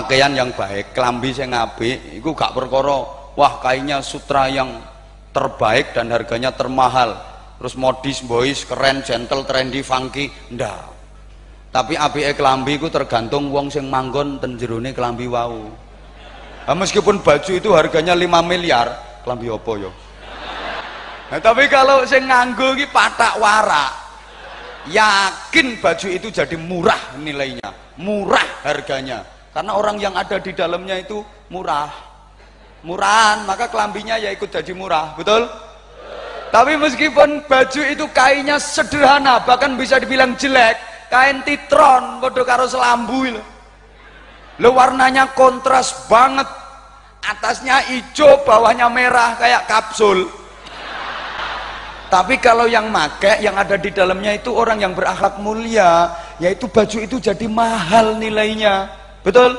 pakaian yang baik kelambi sing apik iku gak perkara wah kainnya sutra yang terbaik dan harganya termahal. Terus modis boys keren gentle trendy funky ndak. Tapi apike kelambi iku tergantung wong sing manggon ten jerone kelambi wau. Nah, meskipun baju itu harganya 5 miliar kelambi apa yo nah, tapi kalau sing nganggo iki patak warak yakin baju itu jadi murah nilainya murah harganya karena orang yang ada di dalamnya itu murah. Murahan maka kelambinya ya ikut jadi murah betul? Tapi meskipun baju itu kainnya sederhana bahkan bisa dibilang jelek kain titron bodoh karo selambu lo warnanya kontras banget. Atasnya hijau bawahnya merah kayak kapsul. Tapi kalau yang make yang ada di dalamnya itu orang yang berakhlak mulia yaitu baju itu jadi mahal nilainya betul?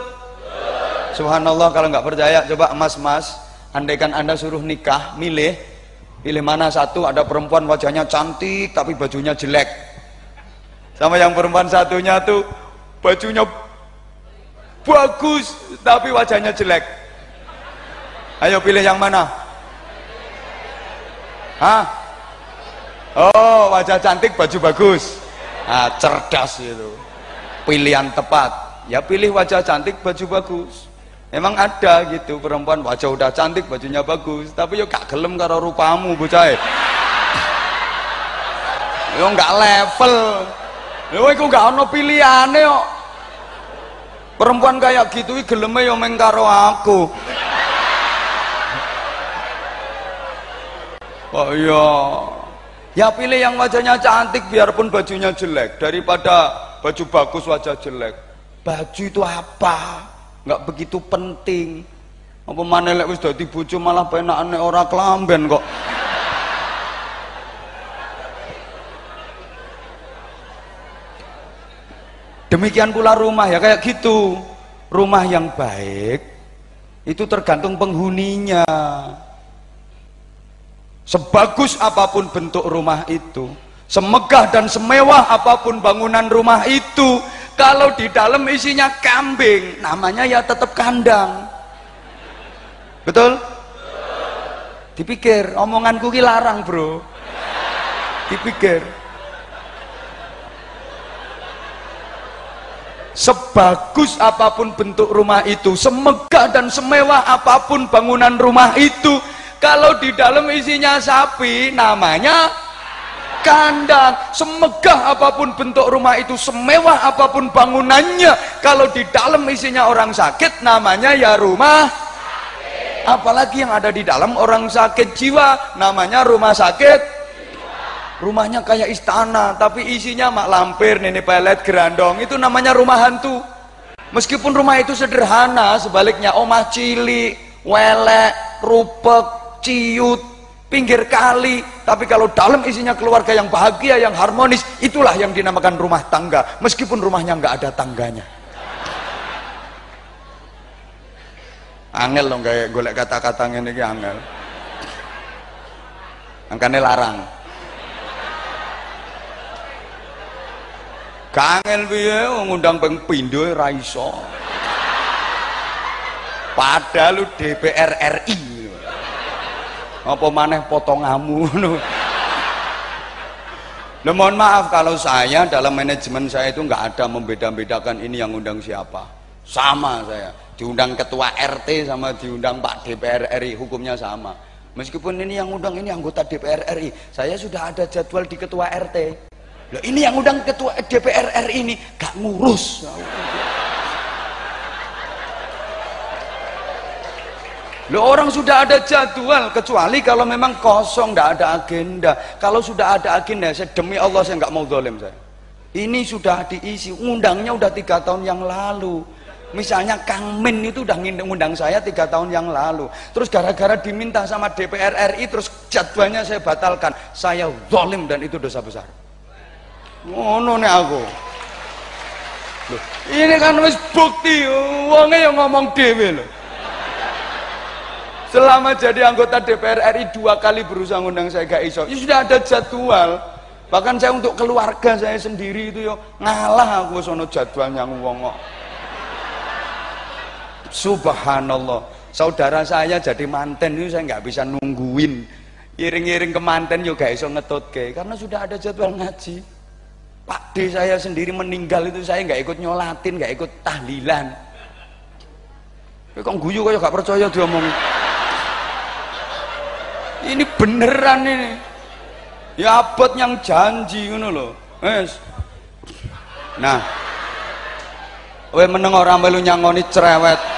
Subhanallah kalau nggak percaya coba emas-emas andaikan anda suruh nikah milih. Pilih mana satu ada perempuan wajahnya cantik tapi bajunya jelek. Sama yang perempuan satunya tuh bajunya bagus tapi wajahnya jelek. Ayo pilih yang mana? Hah? oh wajah cantik baju bagus. Ah, cerdas itu. Pilihan tepat ya pilih wajah cantik baju bagus Emang ada gitu perempuan wajah udah cantik bajunya bagus tapi yo gak gelem karo rupamu bocah yo gak level Lho iku gak ono pilihane kok. Perempuan kayak gitu iki geleme yo meng karo aku. Oh iya. Ya pilih yang wajahnya cantik biarpun bajunya jelek daripada baju bagus wajah jelek. Baju itu apa? Enggak begitu penting. Apa maneh lek wis dadi bojo malah penakane ora kelamben kok. Demikian pula rumah ya kayak gitu. Rumah yang baik itu tergantung penghuninya. Sebagus apa pun bentuk rumah itu, semegah dan semewah apa pun bangunan rumah itu, kalau di dalam isinya kambing, namanya ya tetap kandang. Betul? Dipikir, omonganku ki larang, Bro. Dipikir. sebagus apa pun bentuk rumah itu semegah dan semewah apa pun bangunan rumah itu kalau di dalam isinya sapi namanya kandang semegah apa pun bentuk rumah itu semewah apa pun bangunannya. Kalau di dalam isinya orang sakit namanya ya rumah apalagi yang ada di dalam orang sakit jiwa namanya rumah sakit. Rumahnya kayak istana tapi isinya mak lampir nenek pelet gerandong. Itu namanya rumah hantu. Meskipun rumah itu sederhana sebaliknya omah cili welek rupek ciut pinggir kali. Tapi kalau dalam isinya keluarga yang bahagia yang harmonis itulah yang dinamakan rumah tangga. Meskipun rumahnya nggak ada tangganya. Angel loh kayak golek kata-kata ini angel. Angkane larang. Kangen piye ngundang ping pindho ra iso. Padahal lu DPR RI. Apa maneh potongamu. Nah, mohon maaf kalau saya dalam manajemen saya itu nggak ada membeda-bedakan ini yang undang siapa. Sama saya. Diundang ketua RT sama diundang Pak DPR RI hukumnya sama. Meskipun ini yang undang ini anggota DPR RI, saya sudah ada jadwal di ketua RT. Loh, ini yang undang ketua DPR RI ini gak ngurus. Loh orang sudah ada jadwal kecuali kalau memang kosong tidak ada agenda. Kalau sudah ada agenda, saya demi Allah saya nggak mau dolim saya. Ini sudah diisi, undangnya udah tiga tahun yang lalu. Misalnya Kang Min itu udah ngundang saya tiga tahun yang lalu. Terus gara-gara diminta sama DPR RI, terus jadwalnya saya batalkan. Saya dolim dan itu dosa besar ngono nek aku Loh, ini kan wis bukti wonge yang ngomong dhewe lho selama jadi anggota DPR RI dua kali berusaha ngundang saya gak iso. Ya sudah ada jadwal. Bahkan saya untuk keluarga saya sendiri itu yo ngalah aku sono jadwalnya wong subhanallah. Saudara saya jadi manten itu saya nggak bisa nungguin. Iring-iring ke manten juga iso ngetutke. Karena sudah ada jadwal ngaji. Pak D saya sendiri meninggal itu saya nggak ikut nyolatin nggak ikut tahlilan. Kok guyu kok gak percaya diomong ini beneran ini. Ya abot yang janji ngono loh wes. Nah. Kowe meneng ora melu nyangoni cerewet.